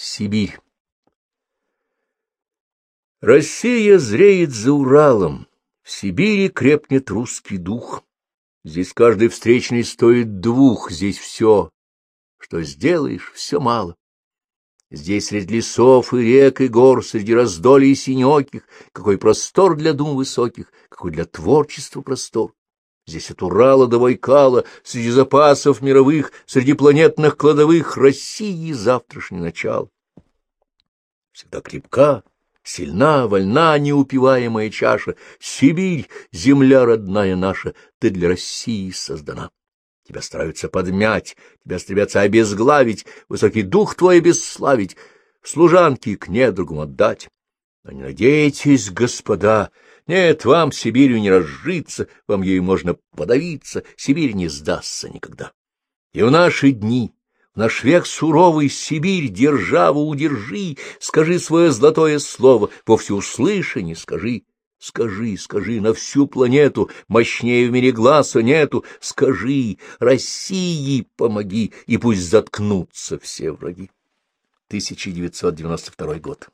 Сибирь. Россия зреет за Уралом, в Сибири крепнет русский дух. Здесь каждый встречный стоит двух, здесь все, что сделаешь, все мало. Здесь среди лесов и рек и гор, среди раздолей синеких, какой простор для дум высоких, какой для творчества простор. Здесь от Урала до Байкала, среди запасов мировых, среди планетных кладовых России завтрашнее начало. Всегда крепка, Сильна, вольна, неупиваемая чаша, Сибирь, земля родная наша, ты для России создана. Тебя стараются подмять, тебя стремятся обезглавить, высокий дух твой обесславить, служанки к недругам отдать. Но не надейтесь, господа, нет, вам Сибирью не разжиться, вам ею можно подавиться, Сибирь не сдастся никогда. И в наши дни наш век суровый, Сибирь, державу удержи, скажи свое золотое слово, во всеуслышание скажи. Скажи, скажи на всю планету, мощнее в мире глаза нету, скажи, России помоги, и пусть заткнутся все враги. 1992 год.